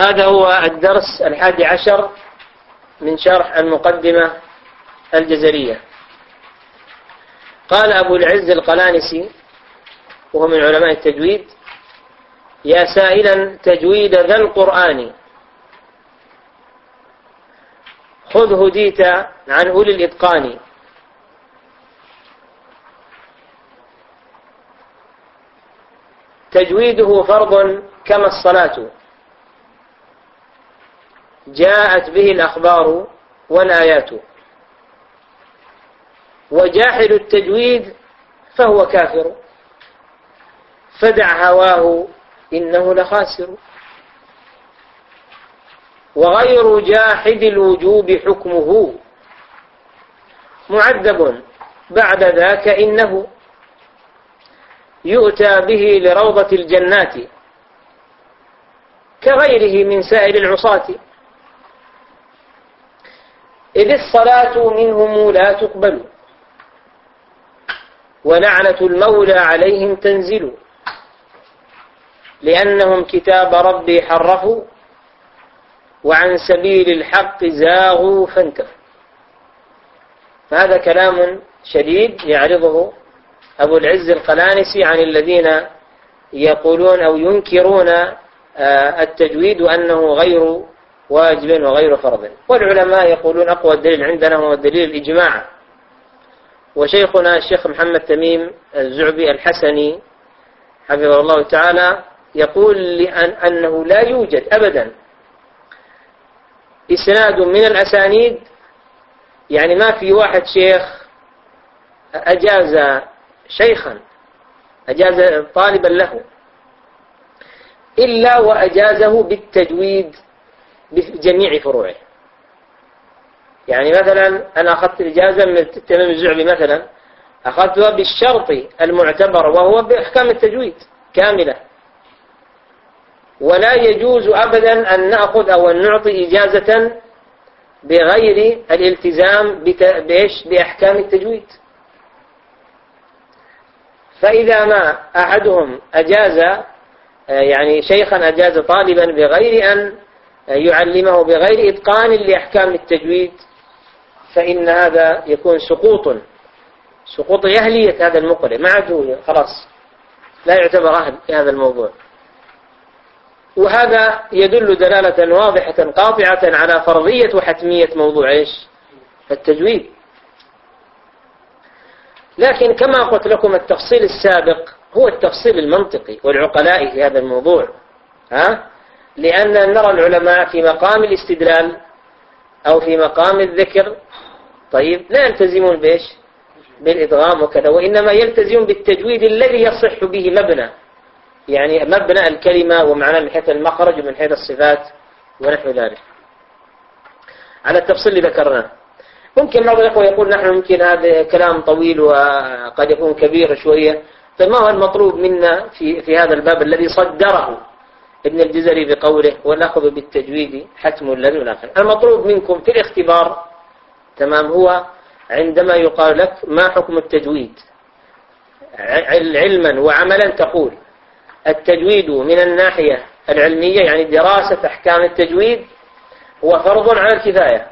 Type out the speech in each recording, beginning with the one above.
هذا هو الدرس الحادي عشر من شرح المقدمة الجزرية. قال أبو العز القلانسي وهو من علماء التجويد يا سائلا تجويد ذا القرآن. خذ هديت عن أولي الإتقان. تجويده فرض كما الصلاة. جاءت به الأخبار والآيات. وجاحد التجويد فهو كافر. فدع هواه إنه لخاسر. وغير جاحد الوجوب حكمه. معذب بعد ذاك إنه يؤتى به لروضة الجنات كغيره من سائر العصاة. إذ الصلاة منهم لا تقبل. ولعنة المولى عليهم تنزل. لأنهم كتاب ربي حرفوا. وعن سبيل الحق زاغوا فانتفوا فهذا كلام شديد يعرضه أبو العز القلانسي عن الذين يقولون أو ينكرون آه، التجويد وأنه غير واجب وغير فرض. والعلماء يقولون أقوى الدليل عندنا هو دليل الإجماع. وشيخنا الشيخ محمد تميم الزعبي الحسني حفظه الله تعالى يقول لأن أنه لا يوجد أبدا. إسناد من الأسانيد يعني ما في واحد شيخ أجاز شيخا أجاز طالبا له إلا وأجازه بالتجويد بجميع فروعه. يعني مثلا أنا أخذت الإجازة من التمام الزعبي مثلا أخذتها بالشرط المعتبر وهو بأحكام التجويد كاملة. ولا يجوز أبدا أن نأخذ أو أن نعطي إجازة بغير الالتزام بإيش؟ بأحكام التجويد. فإذا ما أحدهم أجاز آه، يعني شيخا أجاز طالبا بغير أن يعلمه بغير إتقان لأحكام التجويد فإن هذا يكون سقوط. سقوط أهلية هذا المقرئ ما عاد خلاص. لا يعتبر أهل في هذا الموضوع. وهذا يدل دلالة واضحة قاطعة على فرضية وحتمية موضوع إيش؟ التجويد. لكن كما قلت لكم التفصيل السابق هو التفصيل المنطقي والعقلائي في هذا الموضوع. ها؟ لأن نرى العلماء في مقام الاستدلال أو في مقام الذكر. طيب لا يلتزمون بإيش؟ بالإدغام وكذا وإنما يلتزمون بالتجويد الذي يصح به مبنى. يعني مبنى الكلمة ومعنى من حيث المخرج ومن حيث الصفات ونحو ذلك. على التفصيل اللي ذكرناه. ممكن بعض الأخوة يقول نحن ممكن هذا كلام طويل وقد يكون كبير شوية. فما هو المطلوب منا في في هذا الباب الذي صدره؟ ابن الجزري بقوله والأخذ بالتجويد حتم لن الآخر المطلوب منكم في الاختبار تمام هو عندما يقال لك ما حكم التجويد. علما وعملا تقول التجويد من الناحية العلمية يعني دراسة أحكام التجويد هو فرض على الكفاية.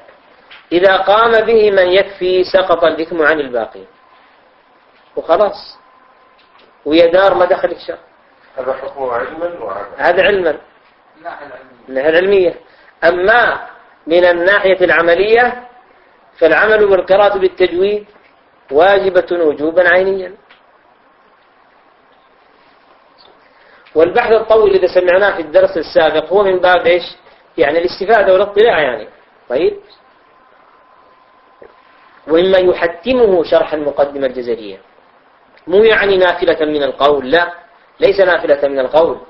إذا قام به من يكفي سقط الإثم عن الباقي. وخلاص. ويدار ما دخل الشر هذا حكمه علما وعملا هذا علما. الناحية العلمية. أما من الناحية العملية فالعمل والقراءة بالتجويد واجبة وجوبا عينيا. والبحث الطويل إذا سمعناه في الدرس السابق هو من باب إيش؟ يعني الاستفادة والاطلاع يعني. طيب. ومما يحتمه شرح المقدمة الجزرية مو يعني نافلة من القول لا. ليس نافلة من القول.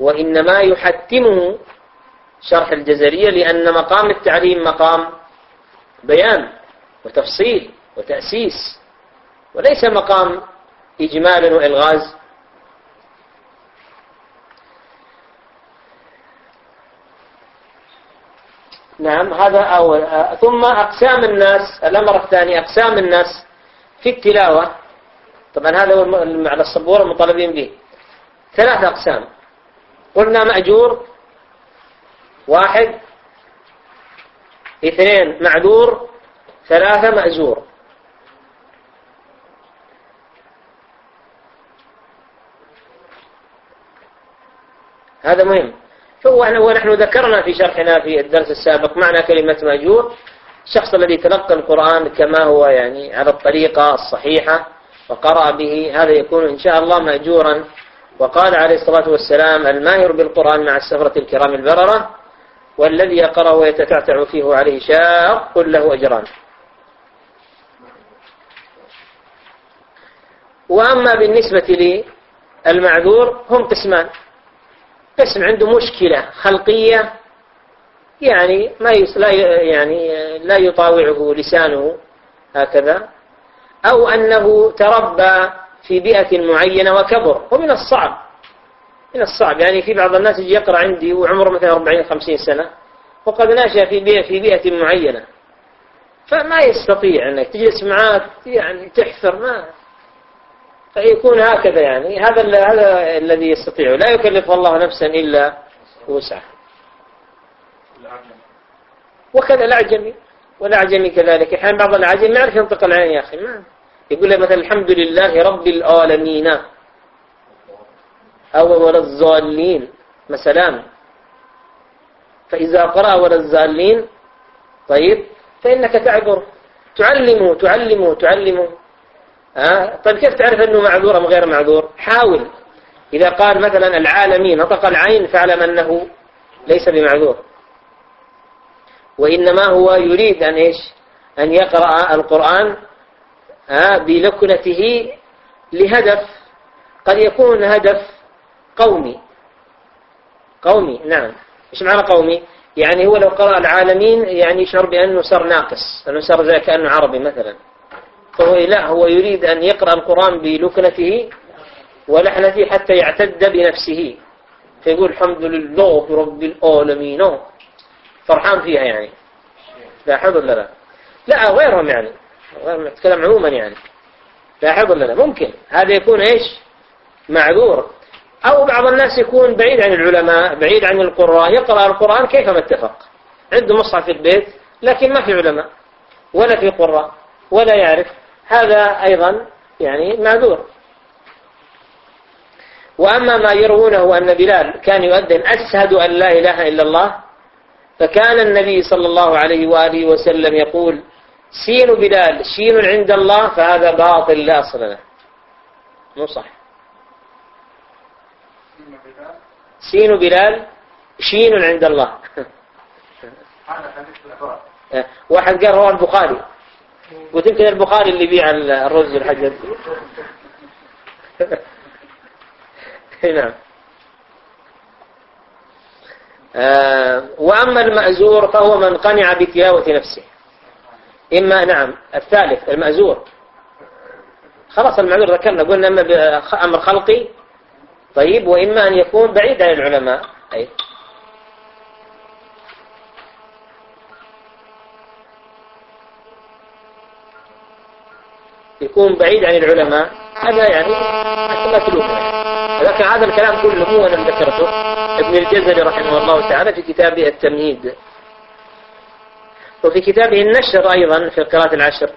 وإنما يحتمه شرح الجزرية لأن مقام التعليم مقام بيان وتفصيل وتأسيس وليس مقام إجمال وإلغاز. نعم هذا أول. ثم أقسام الناس الأمر الثاني أقسام الناس في التلاوة. طبعا هذا هو على السبورة المطالبين به. ثلاث أقسام. قلنا مأجور واحد اثنين معذور ثلاثة مأزور. هذا مهم. ونحن ذكرنا في شرحنا في الدرس السابق معنى كلمة مأجور. الشخص الذي تلقى القرآن كما هو يعني على الطريقة الصحيحة وقرأ به هذا يكون إن شاء الله مأجورا وقال عليه الصلاة والسلام الماهر بالقرآن مع السفرة الكرام البررة والذي يقرأ ويتتعتع فيه عليه شاق له أجران. وأما بالنسبة للمعذور هم قسمان. قسم عنده مشكلة خلقية يعني ما لا يعني لا يطاوعه لسانه هكذا أو أنه تربى في بيئة معينة وكبر ومن الصعب من الصعب. يعني في بعض الناس يجي يقرأ عندي وعمره مثلا 40 50 سنة وقد نشأ في بيئة في بيئة معينة. فما يستطيع أنك تجلس معاه يعني تحفر ما فيكون هكذا يعني. هذا هذا الذي يستطيع. لا يكلف الله نفسا إلا وسعها. وكذا الأعجمي والأعجمي كذلك. أحيانا بعض الأعاجم ما يعرف ينطق العين يا أخي ما يقول له مثلا الحمد لله رب العالمين. أو ولا الضالين مثلا. فإذا قرأ ولا الضالين طيب فإنك تعبر. تعلمه تعلمه تعلمه. ها طيب كيف تعرف أنه معذور أم غير معذور؟ حاول. إذا قال مثلا العالمين نطق العين فاعلم أنه ليس بمعذور. وإنما هو يريد أن إيش؟ أن يقرأ القرآن بلكنته لهدف قد يكون هدف قومي. قومي نعم. إيش معنى قومي؟ يعني هو لو قرأ العالمين يعني يشعر بأنه صار ناقص أنه صار زي كأنه عربي مثلا. فهو لا هو يريد أن يقرأ القرآن بلكنته ولحنته حتى يعتد بنفسه. فيقول الحمد لله رب العالمين. فرحان فيها يعني. لاحظ ولا لا؟ لا غيرهم يعني. نتكلم عموما يعني. لاحظ ولا لا؟ ممكن. هذا يكون إيش؟ معذور. أو بعض الناس يكون بعيد عن العلماء بعيد عن القراء يقرأ القرآن كيفما اتفق. عنده مصحف في البيت لكن ما في علماء ولا في قراء ولا يعرف. هذا أيضا يعني معذور. وأما ما يروونه أن بلال كان يؤذن أشهد أن لا إله إلا الله فكان النبي صلى الله عليه وآله وسلم يقول سين بلال شين عند الله فهذا باطل لا أصل له. مو صح. سين بلال شين عند الله. واحد قال رواه البخاري. قلت يمكن البخاري اللي يبيع الرز والحاجات نعم. آه، وأما المأزور فهو من قنع بتلاوة نفسه. إما نعم الثالث المأزور. خلاص المعذور ذكرنا قلنا أما بأمر خلقي طيب وإما أن يكون بعيد عن العلماء. أي يكون بعيد عن العلماء هذا يعني متروك لكن هذا الكلام كله مو أنا ذكرته. ابن الجزري رحمه الله تعالى في كتابه التمهيد. وفي كتابه النشر أيضا في القراءة العشر.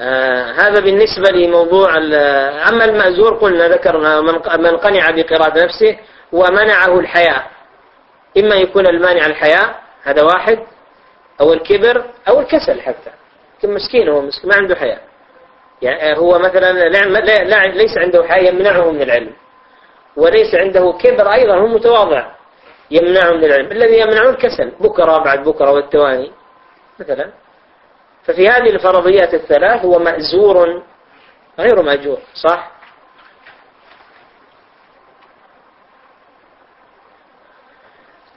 آه هذا بالنسبة لموضوع أما المأزور قلنا ذكرنا من قنع بقراءة نفسه ومنعه الحياء إما يكون المانع الحياء هذا واحد أو الكبر أو الكسل حتى. مسكين هو مسكين ما عنده حياء يعني هو مثلا لا لا ليس عنده حياء يمنعه من العلم. وليس عنده كبر أيضا هو متواضع. يمنعه من العلم. الذي يمنعه الكسل بكرة بعد بكرة والتواني. مثلا. ففي هذه الفرضيات الثلاث هو مأزور غير مأجور صح؟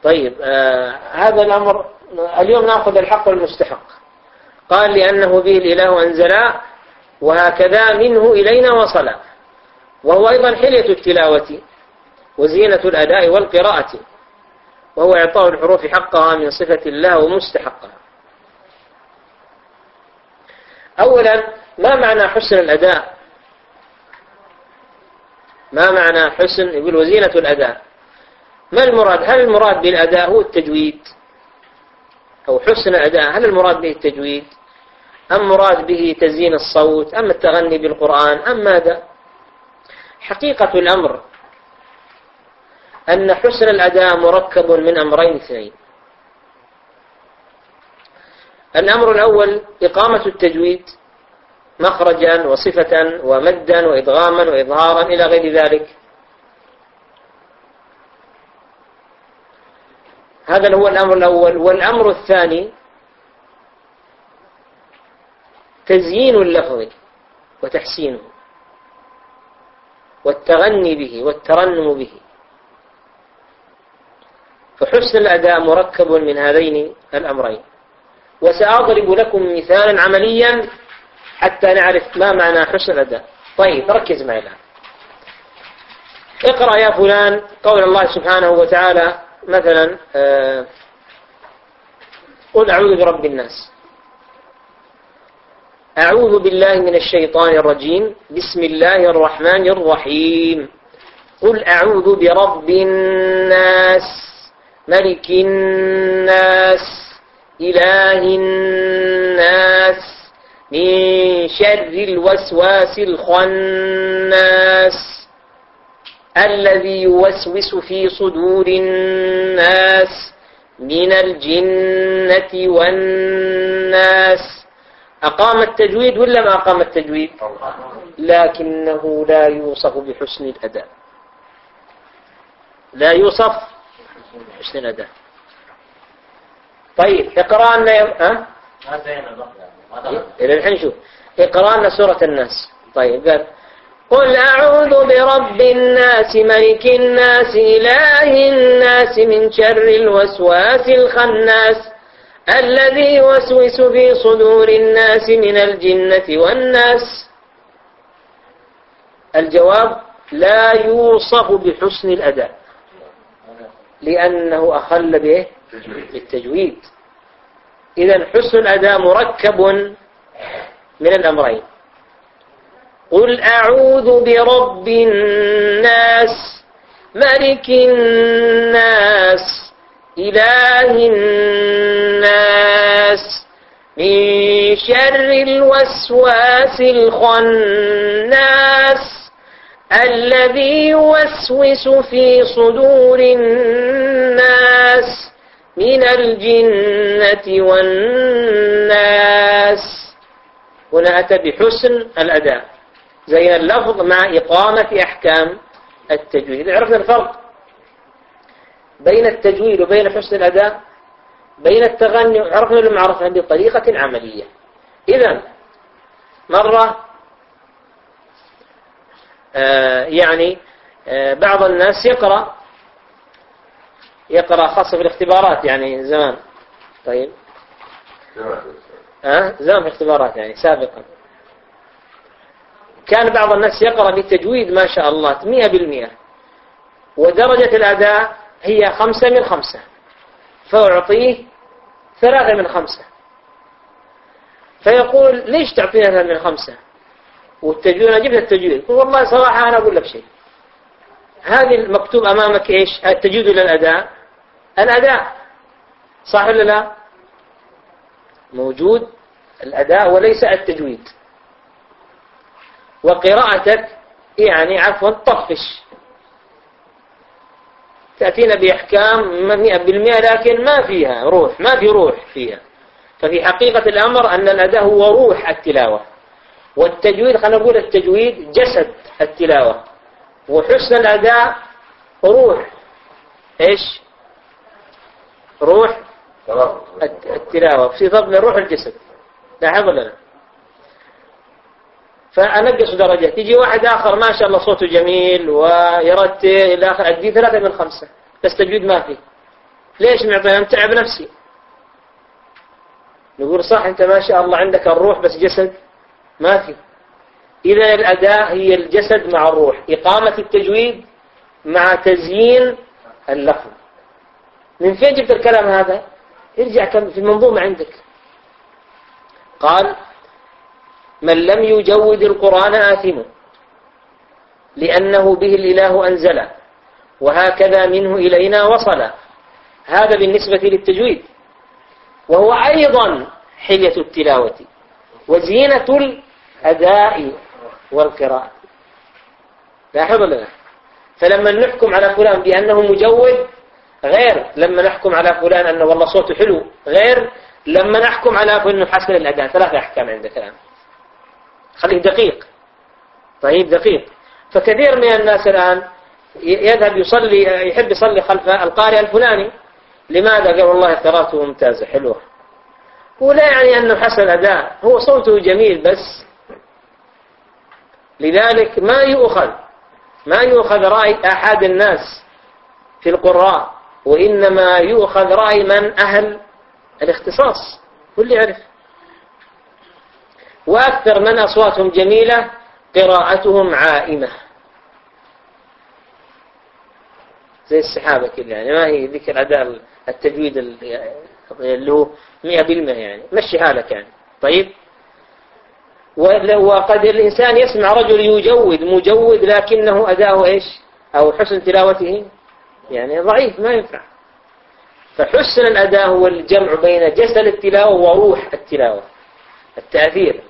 طيب آه هذا الأمر اليوم نأخذ الحق والمستحق. قال لأنه به الإله أنزلا وهكذا منه إلينا وصل وهو أيضا حلية التلاوة وزينة الأداء والقراءة. وهو إعطاء الحروف حقها من صفة الله ومستحقها. أولا ما معنى حسن الأداء؟ ما معنى حسن؟ يقول وزينة الأداء. ما المراد؟ هل المراد بالأداء هو التجويد؟ أو حسن الأداء هل المراد به التجويد؟ أم مراد به تزيين الصوت؟ أم التغني بالقرآن؟ أم ماذا؟ حقيقة الأمر أن حسن الأداء مركب من أمرين اثنين. الأمر الأول إقامة التجويد مخرجا وصفة ومدا وإدغاما وإظهارا إلى غير ذلك. هذا هو الأمر الأول. والأمر الثاني تزيين اللفظ وتحسينه والتغني به والترنم به. فحسن الأداء مركب من هذين الأمرين. وسأضرب لكم مثالا عمليا حتى نعرف ما معنى حسن الأداء. طيب ركز معي الآن. اقرأ يا فلان قول الله سبحانه وتعالى مثلا آه، قل أعوذ برب الناس. أعوذ بالله من الشيطان الرجيم. بسم الله الرحمن الرحيم. قل أعوذ برب الناس. ملك الناس إله الناس من شر الوسواس الخناس الذي يوسوس في صدور الناس من الجنة والناس. أقام التجويد ولا ما أقام التجويد؟ لكنه لا يوصف بحسن الأداء. لا يوصف الأداء طيب اقرأ لنا ها؟ إلى الحين شوف. اقرأ لنا سورة الناس. طيب قال قل أعوذ برب الناس ملك الناس إله الناس من شر الوسواس الخناس الذي يوسوس في صدور الناس من الجنة والناس. الجواب لا يوصف بحسن الأداء. لأنه أخل به بالتجويد. إذا حسن الأداء مركب من الأمرين. قل أعوذ برب الناس ملك الناس إله الناس من شر الوسواس الخناس الذي يوسوس في صدور الناس من الجنة والناس. هنا أتى بحسن الأداء. زي اللفظ مع إقامة أحكام التجويد. عرفنا الفرق بين التجويد وبين حسن الأداء بين التغني عرفنا لما عرفنا بطريقة عملية. إذا مرة يعني آه بعض الناس يقرأ يقرأ خاصة في الاختبارات يعني زمان. طيب. آه زمان في الاختبارات يعني سابقا. كان بعض الناس يقرأ بالتجويد ما شاء الله مئة بالمئة. ودرجة الأداء هي خمسة من خمسة. فأعطيه ثلاثة من خمسة. فيقول ليش تعطينا ثلاثة من خمسة؟ والتجويد أنا جبت التجويد يقول والله صراحة أنا أقول لك شيء. هذه المكتوب أمامك إيش؟ التجويد ولا الأداء. الأداء صح ولا لا؟ موجود الأداء وليس التجويد. وقراءتك يعني عفوا طفش. تأتينا بأحكام مئة بالمئة لكن ما فيها روح ما في روح فيها. ففي حقيقة الأمر أن الأداء هو روح التلاوة. والتجويد خلينا نقول التجويد جسد التلاوة. وحسن الأداء روح. إيش؟ روح التلاوة في ضمن روح الجسد. لاحظ لنا فأنقص درجة. تيجي واحد آخر ما شاء الله صوته جميل ويرتل إلى آخر. أدي ثلاثة من خمسة. بس تجويد ما في ليش معطينا متعب نفسي. نقول صح أنت ما شاء الله عندك الروح بس جسد ما في. إذا الأداء هي الجسد مع الروح. إقامة التجويد مع تزيين اللفظ من فين جبت الكلام هذا؟ ارجع في المنظومة عندك. قال من لم يجود القرآن آثم لأنه به الإله أنزله وهكذا منه إلينا وصل. هذا بالنسبة للتجويد. وهو أيضا حلية التلاوة وزينة الأداء والقراءة. لاحظ لنا فلما نحكم على فلان بأنه مجود غير لما نحكم على فلان أنه والله صوته حلو غير لما نحكم على أنه حسن الأداء. ثلاثة أحكام عندك الآن. خليك دقيق. طيب دقيق. فكثير من الناس الآن يذهب يصلي يحب يصلي خلف القارئ الفلاني. لماذا؟ قال والله قراءته ممتازة حلوة. ولا يعني أنه حسن أداء هو صوته جميل بس لذلك ما يؤخذ ما يؤخذ رأي أحد الناس في القراء وإنما يؤخذ رأي من أهل الاختصاص كل يعرف. وأكثر من أصواتهم جميلة قراءتهم عائمة. زي السحابة كده يعني ما هي ذيك الأداء التجويد اللي هو 100% يعني. مشي حالك يعني. طيب؟ وقد الإنسان يسمع رجل يجود مجود لكنه أداؤه إيش؟ أو حسن تلاوته؟ يعني ضعيف ما ينفع. فحسن الأداء هو الجمع بين جسد التلاوة وروح التلاوة التأثير.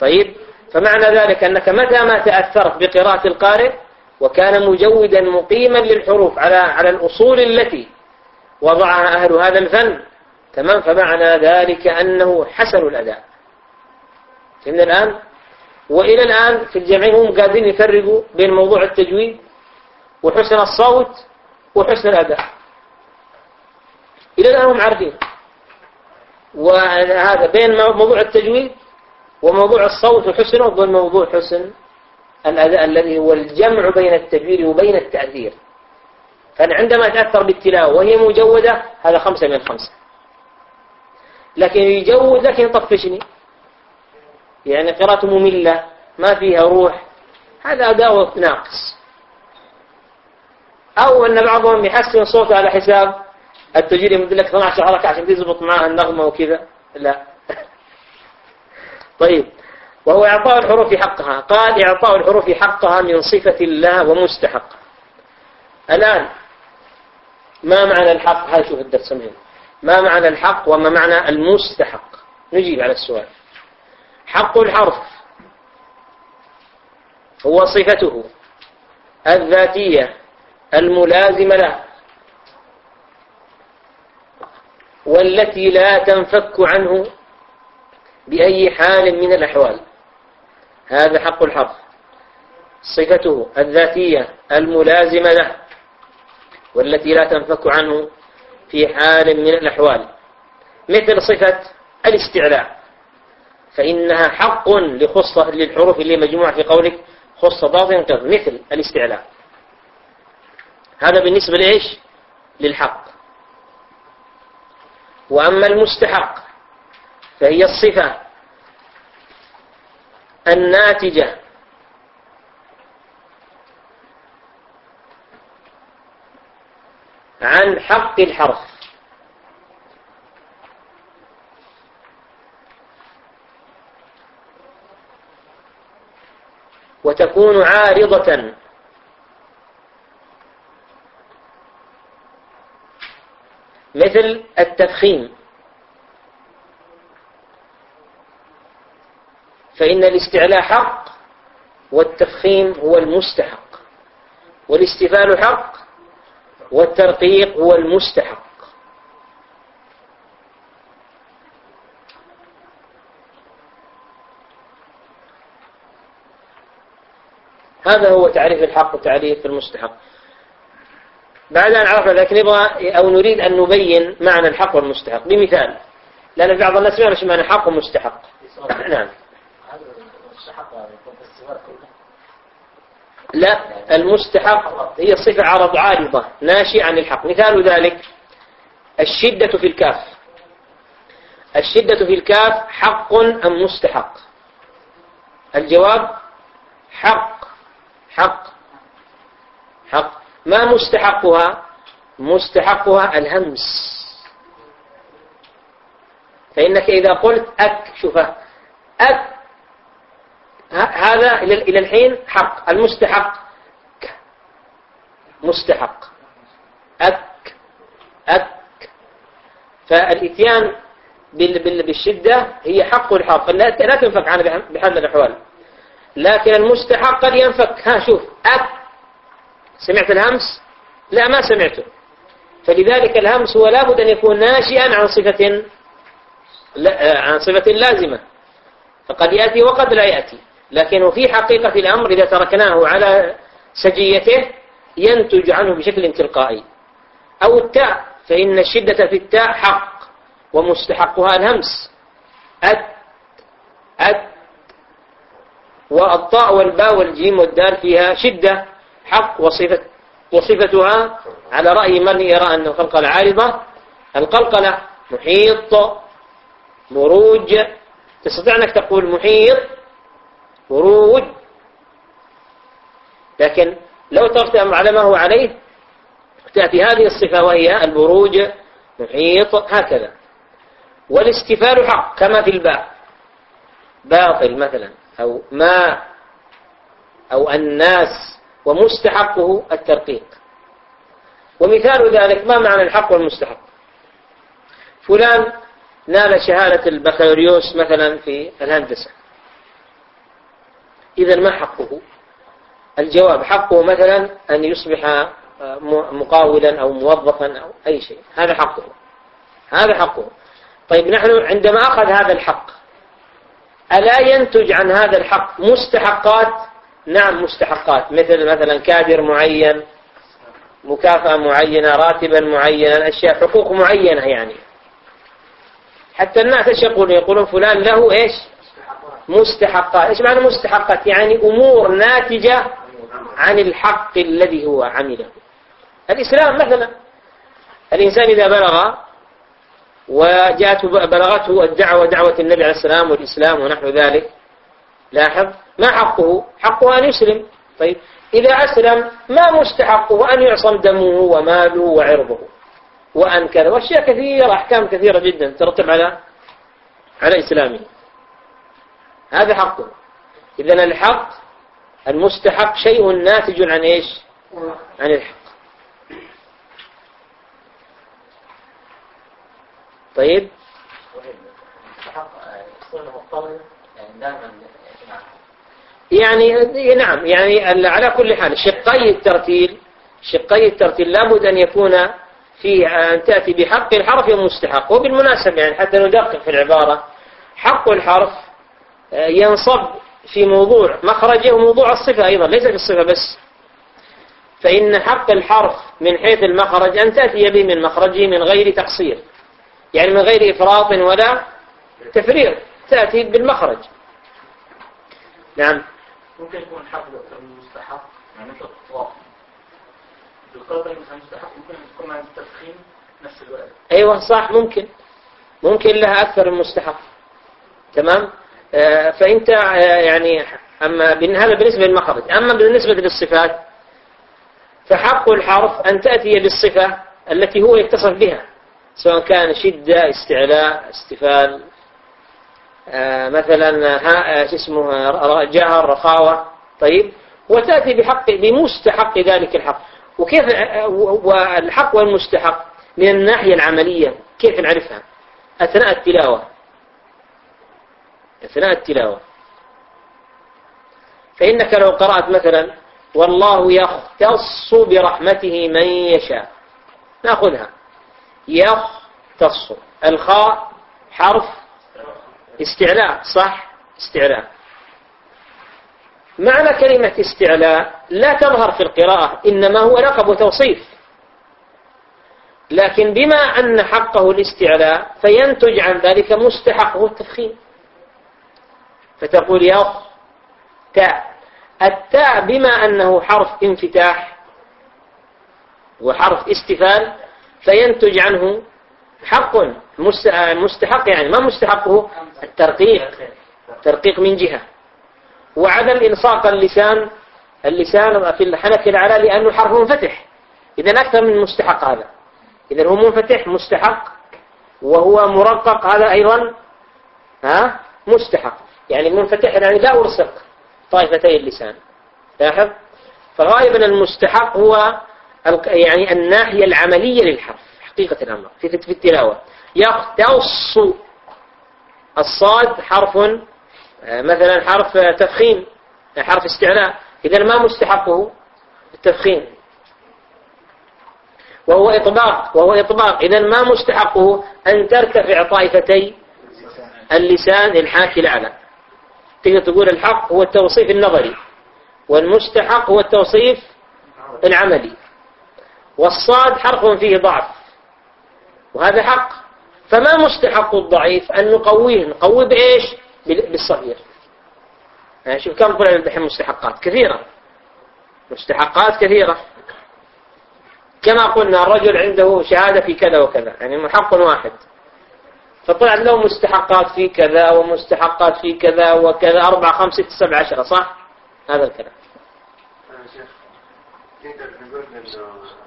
طيب فمعنى ذلك أنك متى ما تأثرت بقراءة القارئ وكان مجودا مقيما للحروف على على الأصول التي وضعها أهل هذا الفن تمام فمعنى ذلك أنه حسن الأداء. فهمنا الآن. وإلى الآن في الجمعين هم قادرين يفرقوا بين موضوع التجويد وحسن الصوت وحسن الأداء. إلى الآن هم عارفين. وهذا بين موضوع التجويد وموضوع الصوت وحسنه وبين موضوع حسن الأداء الذي هو الجمع بين التجويد وبين التأثير فعندما تأثر بالتلاوة وهي مجودة هذا خمسة من خمسة. لكن يجود لكن يطفشني. يعني قراءته مملة ما فيها روح هذا أداء ناقص. أو أن بعضهم يحسن صوته على حساب التجريد يمد لك 12 حركة عشان تزبط معها النغمة وكذا. لا. طيب. وهو إعطاء الحروف حقها. قال إعطاء الحروف حقها من صفة الله ومستحق. الآن ما معنى الحق؟ هاي شوف الدرس ما معنى الحق وما معنى المستحق؟ نجيب على السؤال. حق الحرف. هو صفته الذاتية الملازمة له. والتي لا تنفك عنه بأي حال من الأحوال. هذا حق الحرف. صفته الذاتية الملازمة له. والتي لا تنفك عنه في حال من الأحوال. مثل صفة الاستعلاء. فإنها حق لخصة للحروف اللي مجموعة في قولك خصة ضاغط مثل الاستعلاء. هذا بالنسبة لإيش؟ للحق. وأما المستحق فهي الصفة الناتجة عن حق الحرف. وتكون عارضة. مثل التفخيم. فإن الاستعلاء حق والتفخيم هو المستحق. والاستفال حق والترقيق هو المستحق. هذا هو تعريف الحق وتعريف المستحق. بعد أن عرفنا ذلك نبغى أو نريد أن نبين معنى الحق والمستحق. بمثال لأن بعض الناس ما يعرف معنى حق ومستحق. نعم. لا المستحق هي صفة عرض عارضة ناشئة عن الحق. مثال ذلك الشدة في الكاف. الشدة في الكاف حق أم مستحق؟ الجواب حق. حق. حق. ما مستحقها؟ مستحقها الهمس. فإنك إذا قلت أك شوفه أك هذا إلى الحين حق. المستحق مستحق. أك أك. فالإتيان بالشدة هي حق الحرف لا تنفك عنه بحال الأحوال. لكن المستحق قد ينفك. ها شوف. أك سمعت الهمس؟ لا ما سمعته. فلذلك الهمس هو لابد أن يكون ناشئا عن صفة عن صفة لازمة. فقد يأتي وقد لا يأتي. لكنه في حقيقة الأمر إذا تركناه على سجيته ينتج عنه بشكل تلقائي. أو التاء. فإن الشدة في التاء حق. ومستحقها الهمس. أت أت والطاء والباء والجيم والدال فيها شدة حق وصفة وصفتها على رأي من يرى أن القلقلة عارضة. القلقلة محيط مروج. تستطيع أنك تقول محيط مروج. لكن لو تركت على ما هو عليه تأتي هذه الصفة وهي البروج محيط هكذا. والاستفال حق كما في الباء. باطل مثلا. أو ما أو الناس ومستحقه الترقيق. ومثال ذلك ما معنى الحق والمستحق؟ فلان نال شهادة البكالوريوس مثلا في الهندسة. إذا ما حقه؟ الجواب حقه مثلا أن يصبح مقاولا أو موظفا أو أي شيء. هذا حقه. هذا حقه. طيب نحن عندما أخذ هذا الحق ألا ينتج عن هذا الحق مستحقات؟ نعم مستحقات. مثل مثلا كادر معين مكافأة معينة راتبا معينا أشياء حقوق معينة يعني. حتى الناس إيش يقولون؟ يقولون فلان له إيش؟ مستحقات. إيش معنى مستحقات؟ يعني أمور ناتجة عن الحق الذي هو عمله. الإسلام مثلا الإنسان إذا بلغ وجاءته بلغته الدعوة دعوة النبي عليه السلام والإسلام ونحو ذلك. لاحظ؟ ما حقه؟ حقه أن يسلم. طيب. إذا أسلم ما مستحقه؟ أن يعصم دمه وماله وعرضه. وأن كذا. وأشياء كثيرة أحكام كثيرة جدا ترتب على على إسلامه. هذا حقه. إذا الحق المستحق شيء ناتج عن إيش؟ عن الحق. طيب. يعني نعم يعني على كل حال شقي الترتيل شقي الترتيل لابد أن يكون في أن تأتي بحق الحرف ومستحق وبالمناسبة يعني حتى ندقق في العبارة حق الحرف آه، ينصب في موضوع مخرجه وموضوع الصفة أيضا ليس في الصفة بس. فإن حق الحرف من حيث المخرج أن تأتي به من مخرجه من غير تقصير. يعني من غير إفراط ولا تفريط تأتي بالمخرج. نعم. ممكن يكون حق أكثر من يعني مثل الإطلاق بالقدر مثلا ممكن تكون مع التفخيم نفس الوقت أيوة صح ممكن. ممكن لها أكثر من مستحق. تمام؟ آه فأنت آه يعني أما هذا بالنسبة للمخرج. أما بالنسبة للصفات فحق الحرف أن تأتي بالصفة التي هو يتصف بها. سواء كان شدة استعلاء استفال آه مثلا شو اسمه جهر رخاوة. طيب. وتأتي بحق بمستحق ذلك الحق. وكيف والحق والمستحق؟ من الناحية العملية كيف نعرفها؟ أثناء التلاوة. أثناء التلاوة. فإنك لو قرأت مثلا والله يختص برحمته من يشاء. نأخذها. يختص. الخاء حرف استعلاء صح؟ استعلاء. معنى كلمة استعلاء لا تظهر في القراءة إنما هو لقب وتوصيف. لكن بما أن حقه الاستعلاء فينتج عن ذلك مستحقه التفخيم. فتقول يخ تاء. التاء بما أنه حرف انفتاح وحرف استفال فينتج عنه حق مستحق يعني. ما مستحقه؟ الترقيق. ترقيق من جهة. وعدم إلصاق اللسان اللسان في الحنك العلى لأنه حرف منفتح. إذا أكثر من مستحق هذا. إذا هو منفتح مستحق. وهو مرقق هذا أيضا ها؟ مستحق. يعني منفتح يعني لا ألصق طائفتي اللسان. لاحظ؟ فغالبا المستحق هو يعني الناحية العملية للحرف حقيقة الأمر في في التلاوة. يختص الصاد حرف آه، مثلا حرف تفخيم حرف استعلاء. إذا ما مستحقه؟ التفخيم وهو إطباق وهو إطباق. إذا ما مستحقه؟ أن ترتفع طائفتي اللسان الحاكي الأعلى. تقدر تقول الحق هو التوصيف النظري والمستحق هو التوصيف العملي. والصاد حرف فيه ضعف. وهذا حق. فما مستحق الضعيف أن نقويه؟ نقويه بإيش؟ بالصغير. يعني شوف كم طلع الحين مستحقات؟ كثيرة. مستحقات كثيرة. كما قلنا الرجل عنده شهادة في كذا وكذا. يعني محق واحد. فطلع له مستحقات في كذا ومستحقات في كذا وكذا. أربعة خمسة ستة سبعة عشرة. صح؟ هذا الكلام. شيخ نقدر نقول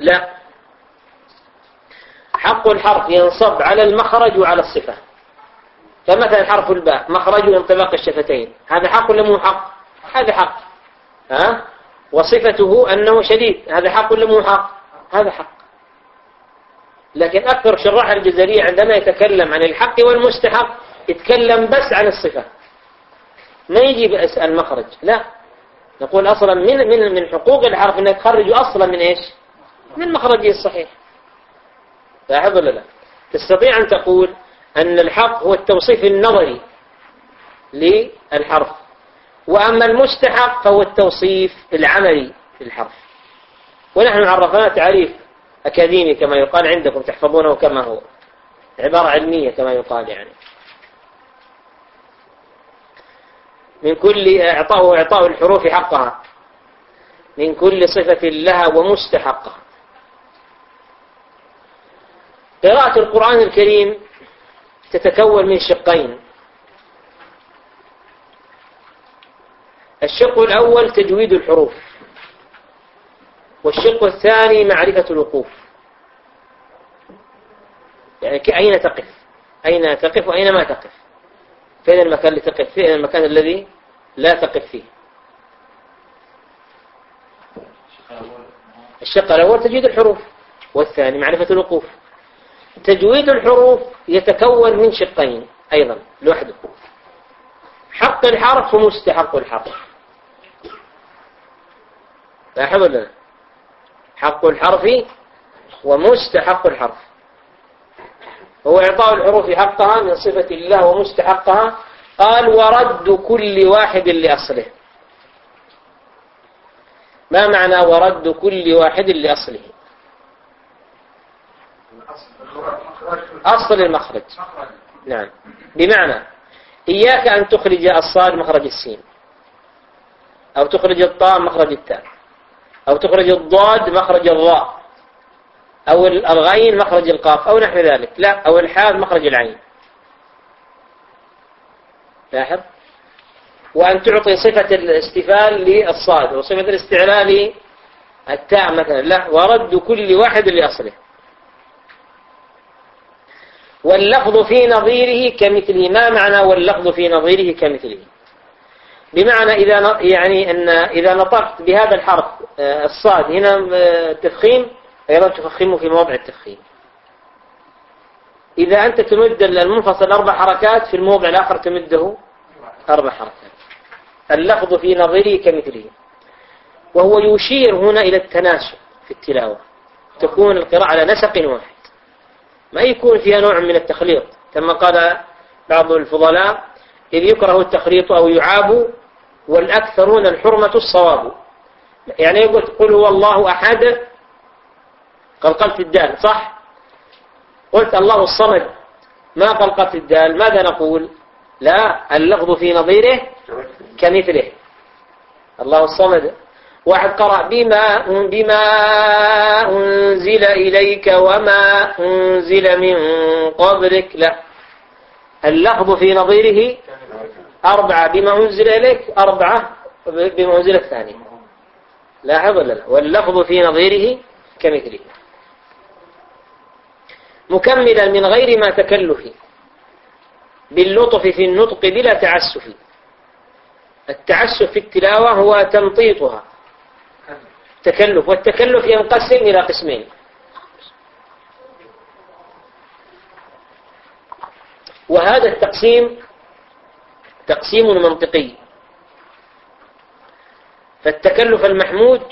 لا. حق الحرف ينصب على المخرج وعلى الصفة. فمثلا حرف الباء مخرجه انطلاق الشفتين. هذا حق ولا مو حق؟ هذا حق. ها؟ وصفته أنه شديد. هذا حق ولا مو حق؟ هذا حق. لكن أكثر شراح الجزرية عندما يتكلم عن الحق والمستحق يتكلم بس عن الصفة. ما يجي بأس المخرج. لا. نقول أصلا من من من حقوق الحرف أنك تخرج أصلا من إيش؟ من مخرجه الصحيح. لاحظ ولا لا؟ تستطيع أن تقول أن الحق هو التوصيف النظري للحرف وأما المستحق فهو التوصيف العملي للحرف ونحن عرفنا تعريف أكاديمي كما يقال عندكم تحفظونه كما هو عبارة علمية كما يقال يعني. من كل إعطاء إعطاء الحروف حقها. من كل صفة لها ومستحقها قراءة القرآن الكريم تتكون من شقين. الشق الأول تجويد الحروف. والشق الثاني معرفة الوقوف. يعني أين تقف؟ أين تقف وأين ما تقف؟ فين المكان اللي تقف فيه المكان الذي لا تقف فيه. الشق الأول تجويد الحروف والثاني معرفة الوقوف. تجويد الحروف يتكون من شقين أيضا لوحده. حق الحرف ومستحق الحرف. لاحظوا لنا حق الحرف ومستحق الحرف. هو إعطاء الحروف حقها من صفة الله ومستحقها. قال ورد كل واحد لأصله. ما معنى ورد كل واحد لأصله؟ أصل المخرج. نعم. بمعنى إياك أن تخرج الصاد مخرج السين أو تخرج الطاء مخرج التاء أو تخرج الضاد مخرج الضاء أو الغين مخرج القاف أو نحو ذلك. لا أو الحاء مخرج العين. لاحظ؟ وأن تعطي صفة الاستفال للصاد وصفة الاستعلاء للتاء مثلا. لا ورد كل واحد لأصله. واللفظ في نظيره كمثله. ما معنى واللفظ في نظيره كمثله؟ بمعنى إذا يعني أن إذا نطقت بهذا الحرف آه، الصاد هنا آه، تفخيم أيضا تفخمه في موضع التفخيم. إذا أنت تمد المنفصل أربع حركات في الموضع الآخر تمده أربع حركات. اللفظ في نظيره كمثله. وهو يشير هنا إلى التناسق في التلاوة. تكون القراءة على نسق واحد. ما يكون فيها نوع من التخليط. كما قال بعض الفضلاء إذ يكره التخليط أو يعاب والأكثرون الحرمة الصواب. يعني يقول قل هو الله أحد قلقلت الدال صح؟ قلت الله الصمد. ما قلقلت الدال ماذا نقول؟ لا اللفظ في نظيره كمثله. الله الصمد. واحد قرأ بما بما أنزل إليك وما أنزل من قبلك. لا. اللفظ في نظيره أربعة بما أنزل إليك أربعة بما أنزل الثاني. لاحظ ولا لا؟ واللفظ في نظيره كمثله. مكملا من غير ما تكلف باللطف في النطق بلا تعسف. التعسف في التلاوة هو تمطيطها. تكلف والتكلف ينقسم إلى قسمين. وهذا التقسيم تقسيم منطقي. فالتكلف المحمود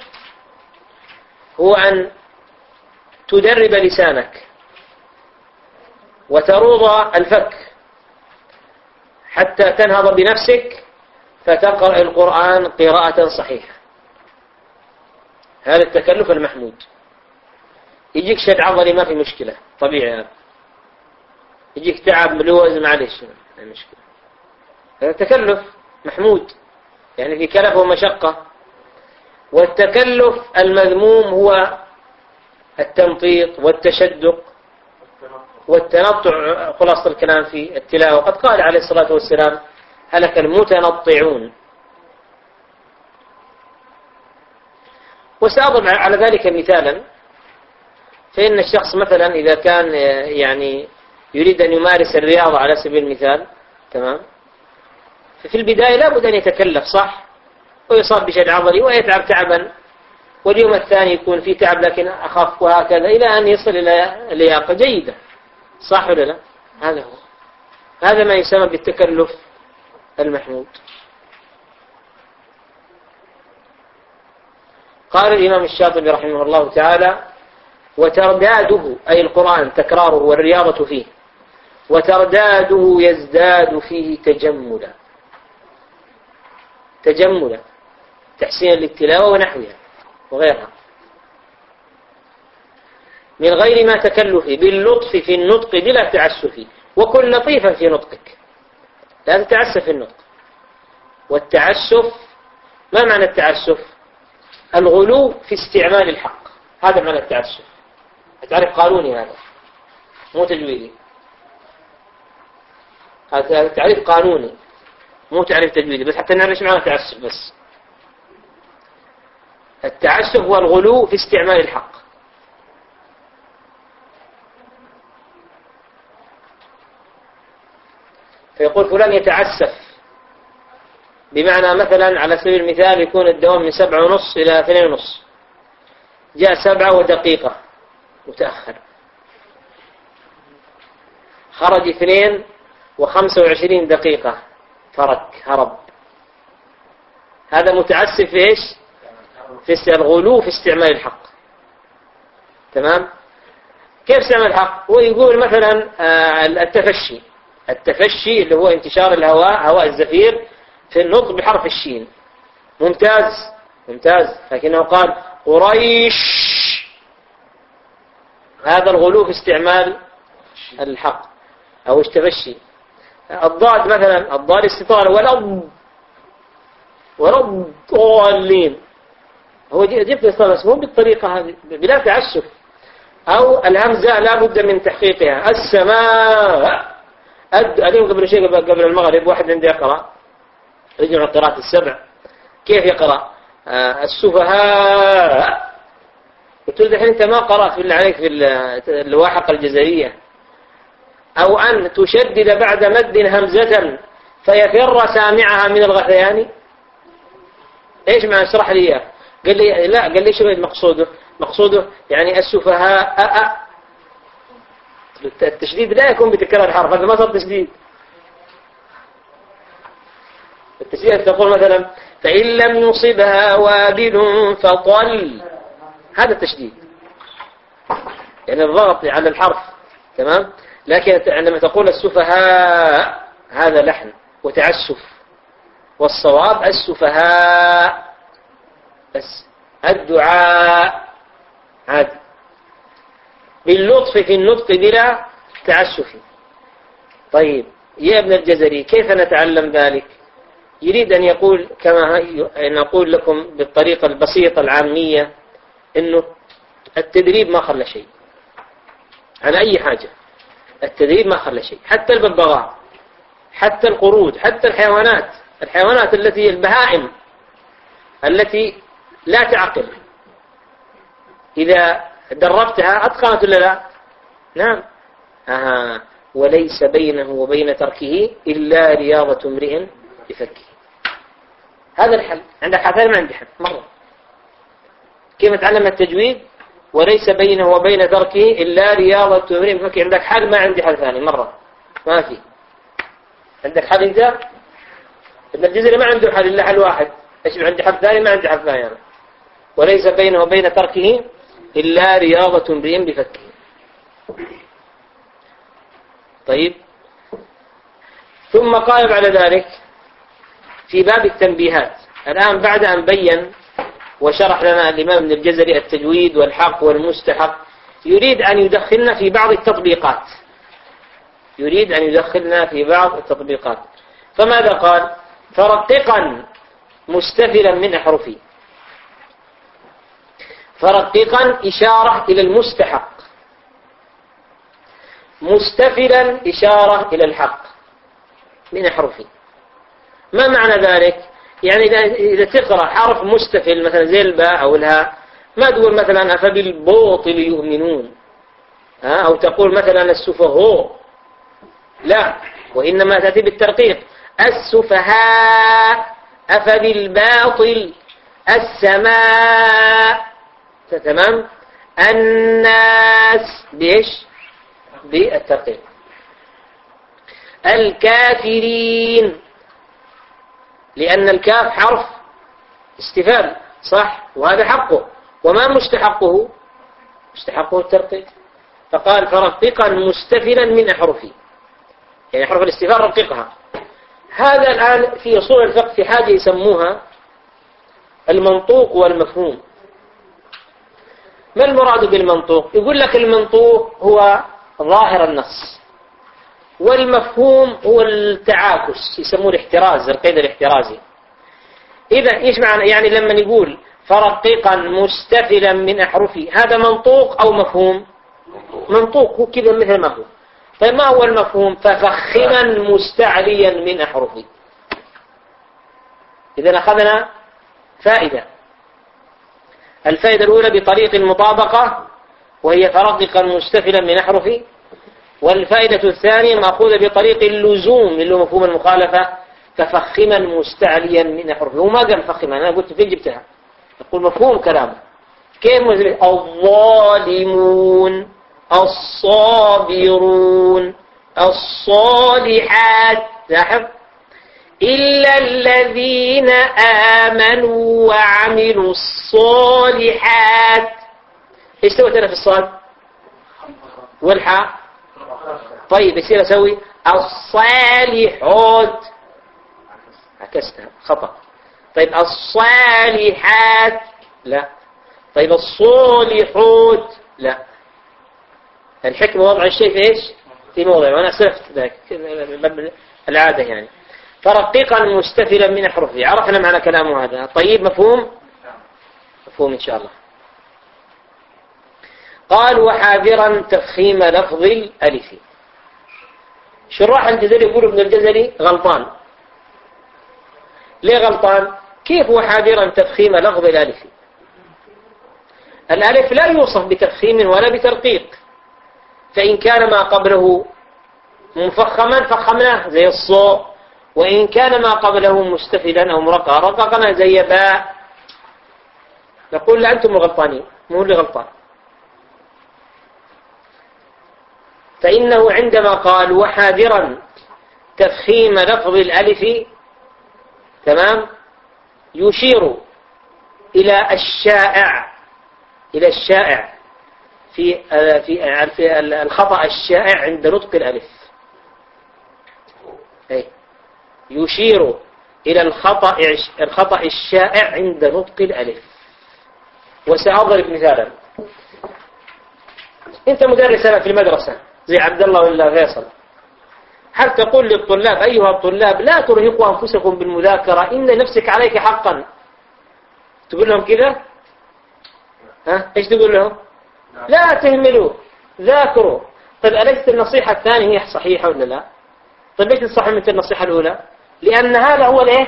هو أن تدرب لسانك. وتروض الفك. حتى تنهض بنفسك فتقرأ القرآن قراءة صحيحة. هذا التكلف المحمود. يجيك شد عضلي ما في مشكلة طبيعي هذا. يجيك تعب ملوز معلش ما مشكلة. هذا تكلف محمود. يعني في كلف ومشقة. والتكلف المذموم هو التمطيط والتشدق. والتنطع خلاصة الكلام في التلاوة. قد قال عليه الصلاة والسلام هلك المتنطعون. وسأضرب على ذلك مثالا فإن الشخص مثلا إذا كان يعني يريد أن يمارس الرياضة على سبيل المثال تمام؟ ففي البداية لابد أن يتكلف صح؟ ويصاب بشد عضلي ويتعب تعبا. واليوم الثاني يكون في تعب لكن أخف وهكذا إلى أن يصل إلى لياقة جيدة. صح ولا لا؟ هذا هو. هذا ما يسمى بالتكلف المحمود. قال الإمام الشاطبي رحمه الله تعالى وترداده أي القرآن تكراره والرياضة فيه. وترداده يزداد فيه تجملا. تجملا. تحسينا للتلاوة ونحوها وغيرها. من غير ما تكلف باللطف في النطق بلا تعسف وكن لطيفا في نطقك. لا تتعسف في النطق. والتعسف ما معنى التعسف؟ الغلو في استعمال الحق. هذا معنى التعسف. تعرف قانوني هذا؟ مو تجويدي. هذا تعريف قانوني؟ مو تعريف تجويدي بس حتى نعرف إيش معنى التعسف بس. التعسف هو الغلو في استعمال الحق. فيقول فلان يتعسف. بمعنى مثلا على سبيل المثال يكون الدوام من سبعة ونص إلى اثنين ونص. جاء سبعة ودقيقة. متأخر. خرج اثنين وخمسة وعشرين دقيقة. ترك هرب. هذا متعسف في إيش؟ في الغلو في استعمال الحق. تمام؟ كيف استعمال الحق؟ هو يقول مثلا آه، التفشي. التفشي اللي هو انتشار الهواء هواء الزفير في النطق بحرف الشين. ممتاز ممتاز. لكنه قال قريش. هذا الغلو في استعمال الحق أو التفشي. الضاد مثلا الضاد استطالة ولض ولض ضالين. هو جبت الاستطالة بس مو بالطريقة هذه بلا تعسف أو الهمزة لا بد من تحقيقها. السماء. اليوم قبل شيء قبل المغرب واحد عندي يقرأ. رجع قراءة السبع. كيف يقرأ؟ آه السفهاء. قلت له الحين أنت ما قرأت بالله عليك في الواحقة الجزرية أو أن تشدد بعد مد همزة فيفر سامعها من الغثيان. إيش ما اشرح لي إياه. قال لي لا قال لي شو مقصوده؟ مقصوده يعني السفهاء أ التشديد لا يكون بتكرار الحرف هذا ما صار تشديد. التشديد تقول مثلا فإن لم يصبها وابل فطل. هذا التشديد. يعني الضغط على الحرف تمام؟ لكن عندما تقول السفهاء هذا لحن وتعسف. والصواب السفهاء. الدعاء عادي باللطف في النطق بلا تعسف. طيب يا ابن الجزري كيف نتعلم ذلك؟ يريد أن يقول كما نقول لكم بالطريقة البسيطة العامية أنه التدريب ما خلى شيء. على أي حاجة؟ التدريب ما خلى شيء. حتى الببغاء حتى القرود حتى الحيوانات الحيوانات التي البهائم التي لا تعقل. إذا دربتها أتقنت ولا لا؟ نعم. آه. وليس بينه وبين تركه إلا رياضة امرئ بفكه. هذا الحل. عندك حل ما عندي حل. مرة. كيف تعلم التجويد؟ وليس بينه وبين تركه إلا رياضة تمرين فكي عندك حل؟ ما عندي حل ثاني. مرة. ما في. عندك حل أنت؟ ابن الجزري ما عنده حل إلا حل واحد. إيش عندي حل ثاني؟ ما عندي حل ثاني أنا. وليس بينه وبين تركه إلا رياضة امرئ بفكه طيب. ثم قال بعد ذلك في باب التنبيهات. الآن بعد أن بين وشرح لنا الإمام ابن الجزري التجويد والحق والمستحق يريد أن يدخلنا في بعض التطبيقات. يريد أن يدخلنا في بعض التطبيقات. فماذا قال؟ فرققا مستفلا من أحرفي فرققا إشارة إلى المستحق. مستفلا إشارة إلى الحق. من أحرفي ما معنى ذلك؟ يعني إذا تقرأ حرف مستفل مثلا زي الباء أو الهاء ما تقول مثلا أفبالباطل يؤمنون ها؟ أو تقول مثلا السفهاء. لا. وإنما تأتي بالترقيق. السفهاء أفبالباطل. السماء تمام. الناس بإيش؟ بالترقيق. الكافرين. لأن الكاف حرف استفهام صح؟ وهذا حقه. وما مستحقه؟ مستحقه الترقيق. فقال فرققا مستفلا من أحرفه يعني حرف الاستفهام رققها. هذا الآن في أصول الفقه في حاجة يسموها المنطوق والمفهوم. ما المراد بالمنطوق؟ يقول لك المنطوق هو ظاهر النص. والمفهوم هو التعاكس يسموه الاحتراز القيد الاحترازي. إذا إيش معنى؟ يعني لما نقول فرقيقا مستفلا من أحرفي هذا منطوق أو مفهوم؟ منطوق هو كذا مثل ما هو. طيب ما هو المفهوم؟ ففخما مستعليا من أحرفي. إذا أخذنا فائدة. الفائدة الأولى بطريق المطابقة وهي فرققا مستفلا من أحرفي والفائدة الثانية مأخوذة بطريق اللزوم اللي هو مفهوم المخالفة كفخما مستعليا من أحرفه هو ما قال فخما أنا قلت فين جبتها؟ يقول مفهوم كلامه. كيف الظالمون الصابرون الصالحات؟ لاحظ؟ إلا الذين آمنوا وعملوا الصالحات. إيش سويت أنا في الصاد والحاء طيب يصير أسوي الصالحات. عكستها خطأ. طيب الصالحات. لا. طيب الصالحات. لا. الحكمة وضع الشيء في إيش؟ في موضع وأنا سلفت ذاك. العادة يعني. فرقيقا مستفلا من حروفه. عرفنا معنى كلامه هذا. طيب مفهوم؟ مفهوم إن شاء الله. قال وحاذرا تفخيم لفظ الألف. شراح الجزري يقول ابن الجزري؟ غلطان. ليه غلطان؟ كيف هو حاذرا تفخيم لفظ الألف؟ الألف لا يوصف بتفخيم ولا بترقيق. فإن كان ما قبله مفخما فخمناه. زي الصو وإن كان ما قبله مستفلا أو مرققا رققنا زي باء. نقول لا أنتم غلطانين مو اللي غلطان. فإنه عندما قال وحاذرا تفخيم لفظ الألف تمام؟ يشير إلى الشائع إلى الشائع. في في في الخطأ الشائع عند نطق الألف. أي يشير إلى الخطأ الخطأ الشائع عند نطق الألف. وسأضرب مثالا. أنت مدرس في المدرسة زي عبد الله ولا فيصل هل تقول للطلاب أيها الطلاب لا ترهقوا أنفسكم بالمذاكرة إن نفسك عليك حقا. تقول لهم كذا؟ ها؟ إيش تقول لهم؟ لا تهملوا ذاكروا. طيب أليست النصيحة الثانية هي صحيحة ولا لا؟ طيب ليش من النصيحة الأولى؟ لأن هذا هو الإيه؟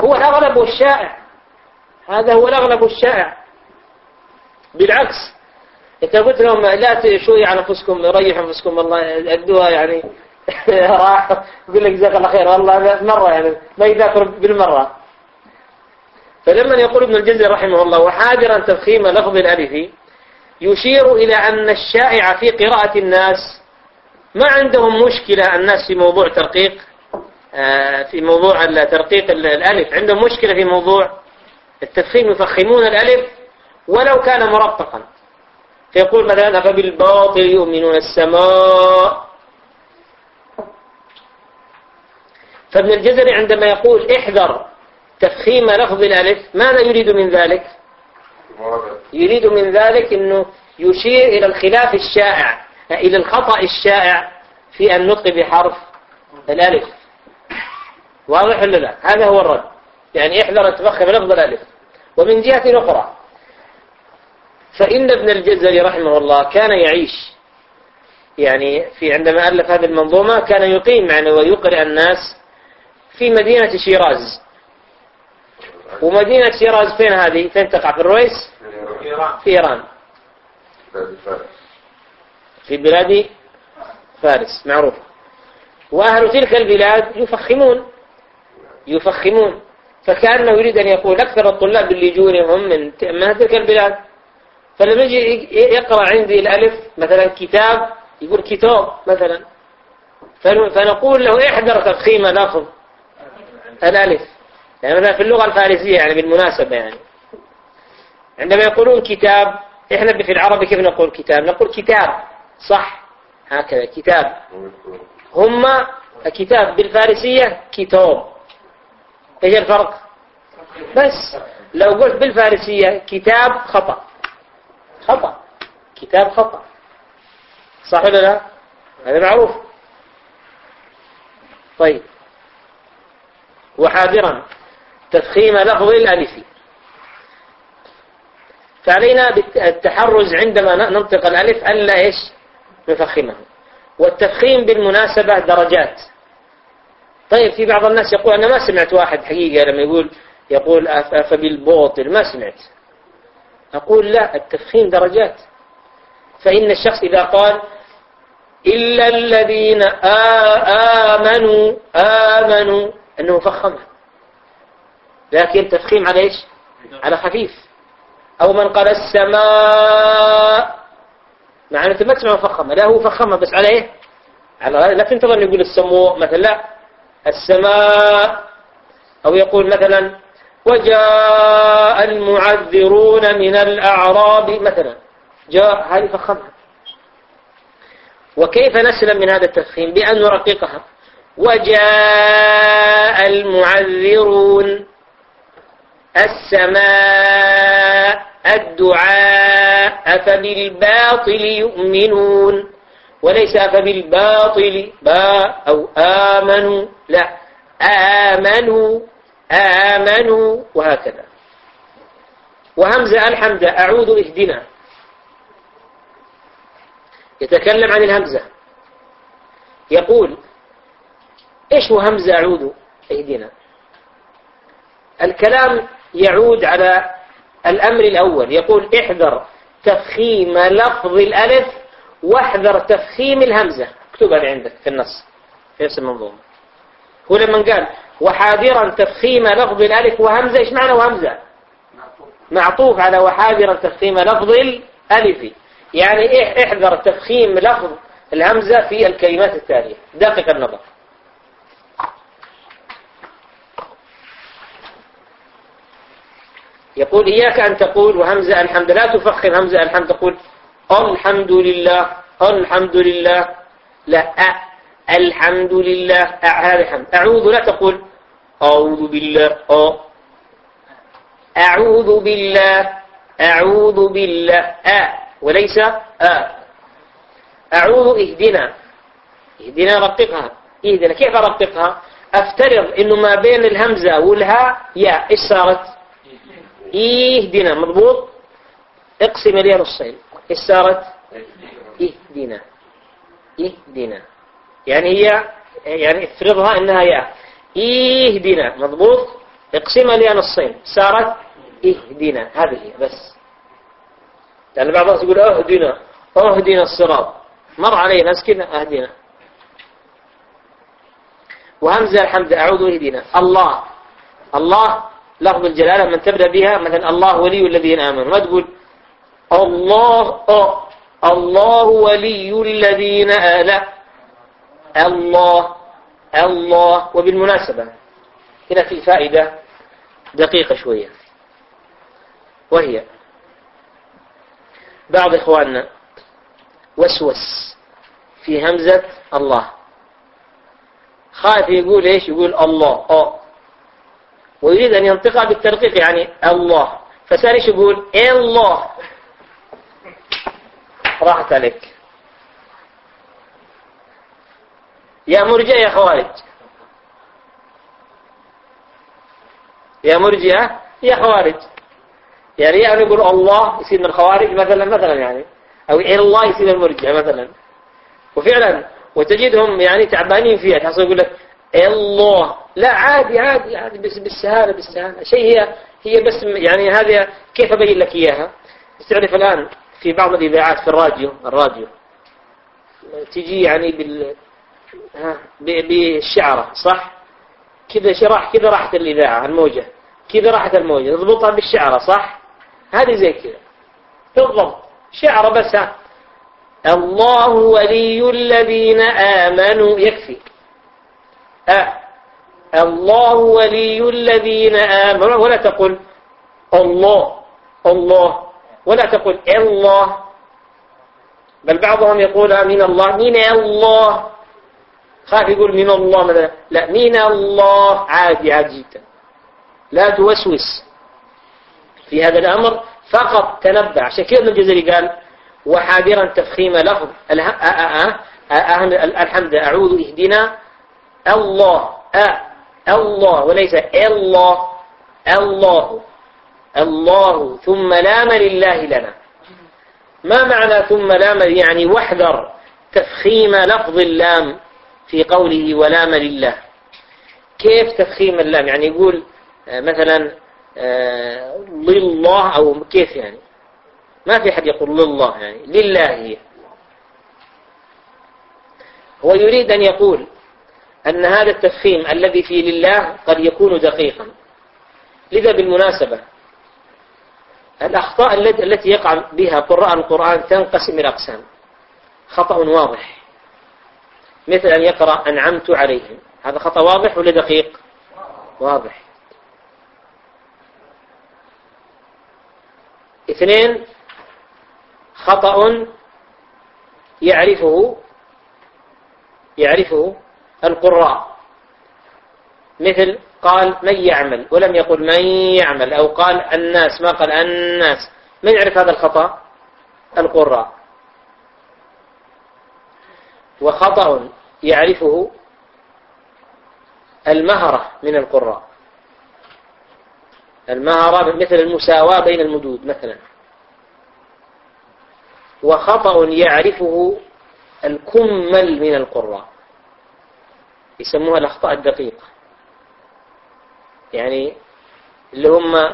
هو الأغلب والشائع هذا هو الأغلب والشائع بالعكس انت قلت لهم لا شوي على أنفسكم ريحوا أنفسكم والله ادوها يعني راح يقول لك جزاك الله خير والله مرة يعني ما يذاكر بالمرة. فلما يقول ابن الجزري رحمه الله وحاجرا تفخيم لفظ الألف يشير إلى أن الشائع في قراءة الناس ما عندهم مشكلة الناس في موضوع ترقيق في موضوع ترقيق الألف. عندهم مشكلة في موضوع التفخيم يفخمون الألف ولو كان مرققا. فيقول مثلا أفبالباطل يؤمنون السماء؟ فابن الجزري عندما يقول احذر تفخيم لفظ الألف ماذا يريد من ذلك؟ يريد من ذلك أنه يشير إلى الخلاف الشائع إلى الخطأ الشائع في النطق بحرف الألف. واضح ولا لا؟ هذا هو الرد. يعني احذر تفخم لفظ الألف. ومن جهة أخرى فإن ابن الجزري رحمه الله كان يعيش يعني في عندما ألف هذه المنظومة كان يقيم يعني ويقرئ الناس في مدينة شيراز. ومدينة شيراز فين هذه؟ فين تقع؟ في الرويس؟ في إيران. في بلاد فارس معروف. وأهل تلك البلاد يفخمون. يفخمون. فكأنه يريد أن يقول أكثر الطلاب اللي يجونهم من من تلك البلاد. فلما يجي يقرأ عندي الألف مثلا كتاب يقول كتاب مثلا. فنقول له احذر تفخيم لفظ الألف. يعني مثلا في اللغة الفارسية يعني بالمناسبة يعني. عندما يقولون كتاب إحنا في العربي كيف نقول كتاب؟ نقول كتاب. صح. هكذا كتاب. هم كتاب. بالفارسية كتاب. إيش الفرق؟ بس. لو قلت بالفارسية كتاب خطأ. خطأ. كتاب خطأ. صح ولا لا؟ هذا معروف. طيب. وحاذرا تفخيم لفظ الألف. فعلينا التحرز عندما ننطق الألف ألا إيش؟ نفخمه. والتفخيم بالمناسبة درجات. طيب في بعض الناس يقول أنا ما سمعت واحد حقيقة لما يقول يقول أفبالباطل ما سمعت. أقول لا التفخيم درجات. فإن الشخص إذا قال إلا الذين آمنوا آمنوا أنه فخمها لكن تفخيم على إيش؟ على خفيف. أو من قال السماء مع أنه ما تسمع مفخمة لا هو فخمها بس على إيه؟ على لا تنتظر أن يقول السموء مثلا لا. السماء. أو يقول مثلا وجاء المعذرون من الأعراب مثلا. جاء هذه فخمها. وكيف نسلم من هذا التفخيم؟ بأن نرققها. وجاء المعذرون السماء الدعاء أفبالباطل يؤمنون. وليس أفبالباطل باء أو آمنوا لا. آمنوا آمنوا وهكذا. وهمزة الحمد أعوذ اهدنا. يتكلم عن الهمزة. يقول إيش هو همزة أعوذ اهدنا؟ الكلام يعود على الأمر الأول. يقول احذر تفخيم لفظ الألف واحذر تفخيم الهمزة. اكتبها عندك في النص في نفس المنظومة. هو لما قال وحاذرا تفخيم لفظ الألف وهمزة إيش معنى وهمزة؟ معطوف على وحاذرا تفخيم لفظ الألف. يعني احذر تفخيم لفظ الهمزة في الكلمات التالية. دقق النظر. يقول إياك أن تقول وهمزة الحمد لا تفخم همزة الحمد تقول الحمد لله الحمد لله لا أ الحمد لله هذا الحمد. أعوذ لا تقول أعوذ بالله أ. أعوذ بالله أعوذ بالله أ. وليس أ. أعوذ اهدنا اهدنا رققها اهدنا. كيف أرققها أفترض إنه ما بين الهمزة والهاء يا إيش صارت؟ اهدنا مضبوط؟ اقسم لي نصين إيش صارت؟ إهدنا. إهدنا. يعني هي يعني افرضها إنها يا إهدنا. مضبوط؟ اقسم لي نصين. صارت إهدنا. هذه هي بس. لأن بعض الناس يقول أهدنا. أهدنا الصراط. مر علينا ناس كذا أهدنا. وهمزة الحمد أعوذ إهدنا. الله. الله لفظ الجلالة من تبدأ بها مثلا الله ولي الذين آمنوا. ما تقول؟ الله الله ولي الذين آ لا الله الله. وبالمناسبة هنا في فائدة دقيقة شوية. وهي بعض إخواننا وسوس في همزة الله. خايف يقول إيش؟ يقول الله أو ويريد أن ينطقها بالترقيق يعني الله. فسأل إيش؟ يقول الله. راحت عليك. يا مرجع يا خوارج. يا مرجئة يا خوارج. يعني يعني يقول الله يصير من الخوارج مثلا مثلا يعني. أو الله يصير من المرجئة مثلا. وفعلا وتجدهم يعني تعبانين فيها. تحصل يقول لك الله. لا عادي عادي عادي بس بالسهالة بالسهالة شيء هي هي بس يعني هذه كيف أبين لك إياها؟ تعرف الآن في بعض الإذاعات في الراديو الراديو. تجي يعني بال بالشعرة صح؟ كذا شرح كذا راحت الإذاعة الموجة. كذا راحت الموجة تضبطها بالشعرة صح؟ هذه زي كذا. بالضبط. شعرة بس الله ولي الذين آمنوا. يكفي. أه الله ولي الذين آمنوا. ولا تقل الله الله. ولا تقل الله؟ بل بعضهم يقول من الله. من الله؟ خاف يقول من الله مثلا. لا من الله؟ عادي عادي جدا. لا توسوس في هذا الأمر. فقط تنبع عشان كذا ابن الجزري قال وحاذرا تفخيم لفظ الحمد أعوذ اهدنا. الله أ الله وليس الله؟ الله. الله ثم لام لله لنا. ما معنى ثم لام؟ يعني واحذر تفخيم لفظ اللام في قوله ولام لله. كيف تفخيم اللام؟ يعني يقول آه، مثلا آه، لله أو كيف يعني؟ ما في حد يقول لله يعني لله. هي هو يريد أن يقول أن هذا التفخيم الذي في لله قد يكون دقيقا. لذا بالمناسبة الأخطاء التي يقع بها قراء القرآن تنقسم إلى أقسام. خطأ واضح. مثل أن يقرأ أنعمت عليهم. هذا خطأ واضح ولا دقيق؟ واضح. اثنين خطأ يعرفه يعرفه القراء. مثل قال من يعمل؟ ولم يقل من يعمل. أو قال الناس ما قال الناس. من يعرف هذا الخطأ؟ القراء. وخطأ يعرفه المهرة من القراء. المهرة مثل المساواة بين المدود مثلا. وخطأ يعرفه الكمل من القراء. يسموها الأخطاء الدقيقة. يعني اللي هم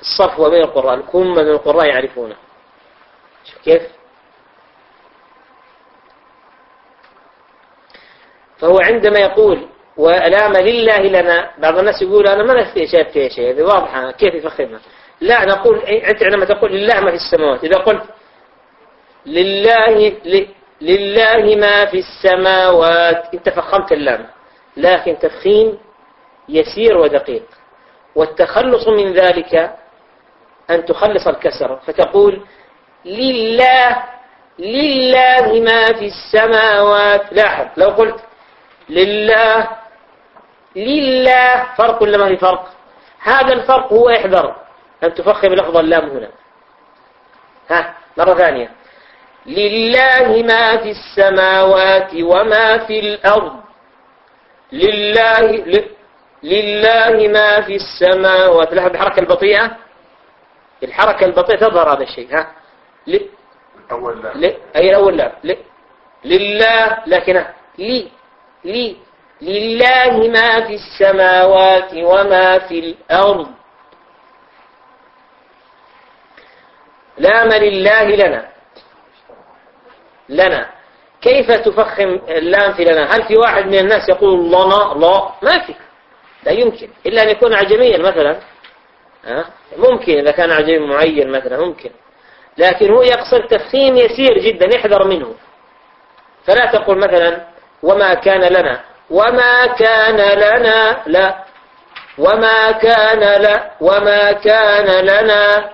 الصفوة بين القراء الكمل من القراء يعرفونه. شوف كيف؟ فهو عندما يقول وألام لله لنا بعض الناس يقول أنا ما نفي شيء في شيء هذه واضحة كيف يفخمها لا نقول أنت عندما تقول لله ما في السماوات إذا قلت لله لله ما في السماوات انت فخمت اللام. لكن تفخيم يسير ودقيق. والتخلص من ذلك أن تخلص الكسر. فتقول لله لله ما في السماوات. لاحظ لو قلت لله لله فرق ولا ما في فرق؟ هذا الفرق هو إحذر. أن تفخم لفظ اللام هنا. ها مرة ثانية. لله ما في السماوات وما في الأرض. لله. لله ما في السماوات لاحظ الحركة البطيئة؟ الحركة البطيئة تظهر هذا الشيء ها؟ ل... أول لا. ل... أي الأول لا؟ ل... لله لكن لي لي لله ما في السماوات وما في الأرض. لام لله لنا. لنا. كيف تفخم اللام في لنا هل في واحد من الناس يقول لنا؟ لا ما في. لا يمكن. إلا أن يكون عجميا مثلا ممكن إذا كان عجمي معين مثلا ممكن. لكن هو يقصد تفخيم يسير جدا يحذر منه. فلا تقول مثلا وما كان لنا. وما كان لنا لا. وما كان لا وما كان لنا.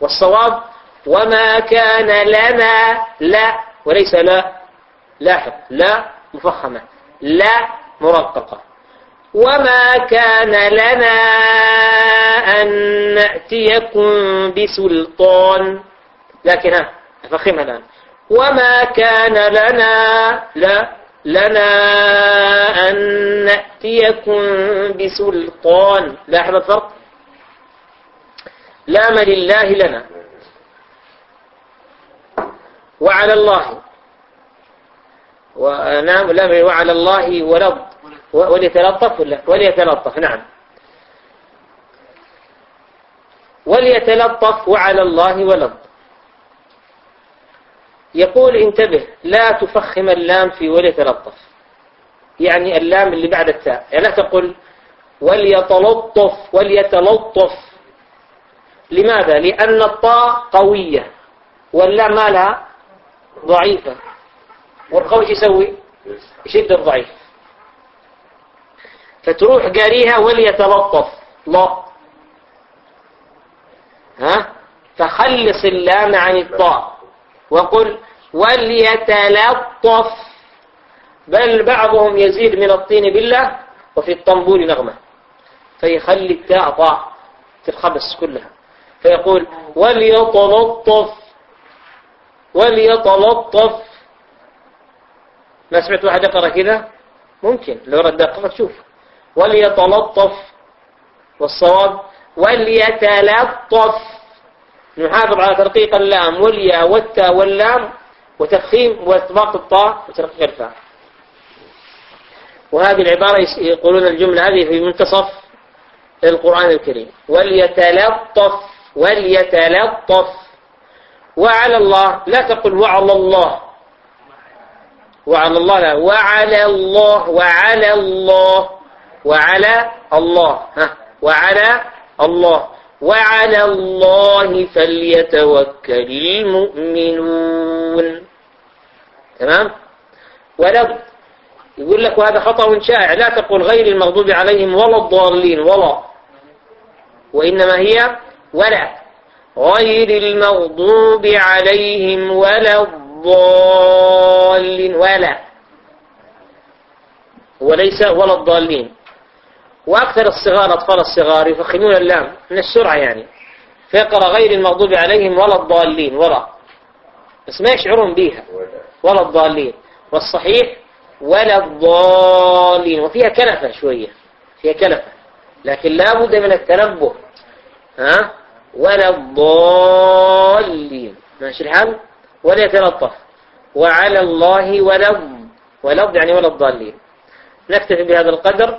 والصواب وما كان لنا لا. وليس لا. لاحظ لا مفخمة لا مرققة. وما كان لنا أن نأتيكم بسلطان. لكن ها أفخمها الآن. وما كان لنا لا لنا أن نأتيكم بسلطان. لاحظ الفرق لام لله لنا. وعلى الله. ونعم لام وعلى الله ولض وليتلطف ولا وليتلطف نعم. وليتلطف وعلى الله ولض يقول انتبه لا تفخم اللام في وليتلطف. يعني اللام اللي بعد التاء. يعني لا تقول وليتلطف وليتلطف. لماذا؟ لأن الطاء قوية واللام مالها ضعيفة. والقوي يسوي؟ يشد الضعيف. فتروح قاريها وليتلطف. لا ها؟ فخلص اللام عن الطاء وقل وليتلطف. بل بعضهم يزيد من الطين بالله وفي الطنبور نغمة. فيخلي التاء طاء تتخبص كلها. فيقول وليتلطف. وليتلطف. ما سمعت واحد يقرأ كذا؟ ممكن. لو رد دقيقة تشوف. وليتلطف. والصواب وليتلطف. نحافظ على ترقيق اللام والياء والتاء واللام وتفخيم واطباق الطاء وترقيق الفاء. وهذه العبارة يقولون الجملة هذه في منتصف القرآن الكريم. وليتلطف وليتلطف. وعلى الله لا تقل وعلى الله. وعلى الله لا وعلى الله وعلى الله. وعلى الله ها وعلى الله. وعلى الله فليتوكل المؤمنون. تمام؟ ولو يقول لك وهذا خطأ شائع. لا تقول غير المغضوب عليهم ولا الضالين ولا. وإنما هي ولا. غير المغضوب عليهم ولا الضالين ولا. وليس ولا الضالين. وأكثر الصغار أطفال الصغار يفخمون اللام من السرعة يعني. فيقرأ غير المغضوب عليهم ولا الضالين ولا بس ما يشعرون بها ولا الضالين. والصحيح ولا الضالين. وفيها كلفة شوية. فيها كلفة. لكن لا بد من التنبه. ها؟ ولا الضالين. ماشي الحال؟ ولا يتلطف. وعلى الله ولا ولا يعني ولا الضالين. نكتفي بهذا القدر.